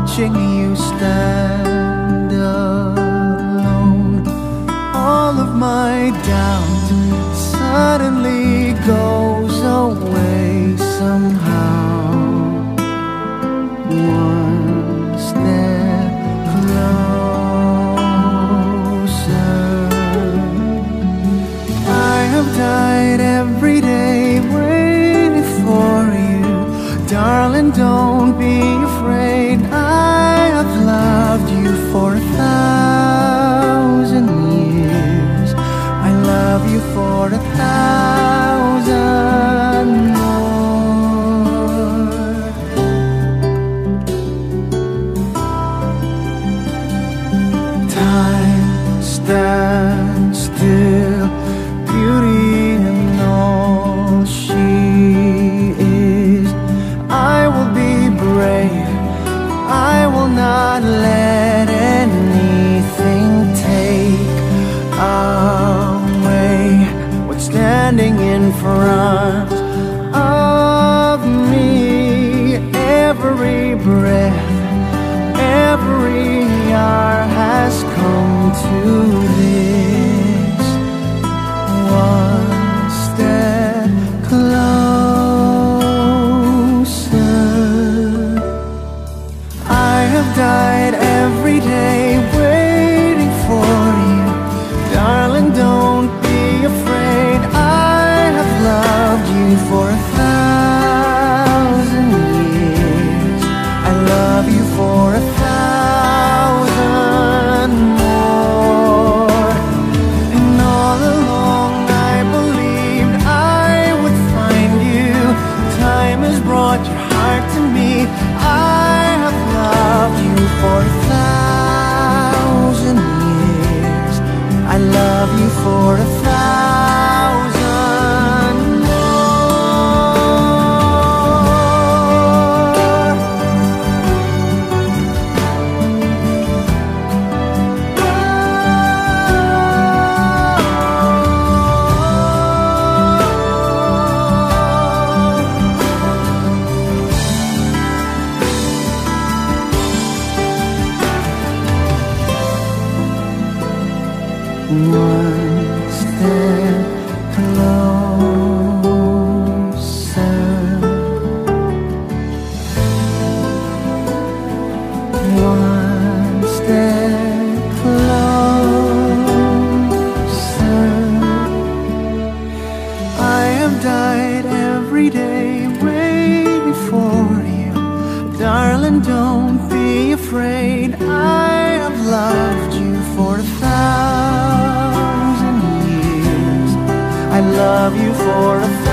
watching you stand alone. All of my doubt suddenly goes away somehow. One To this one. heart to me. I have loved you for a thousand years. I love you for a thousand one step closer. One step closer. I am died every day you, darling. Don't be afraid. I have loved you for love you for a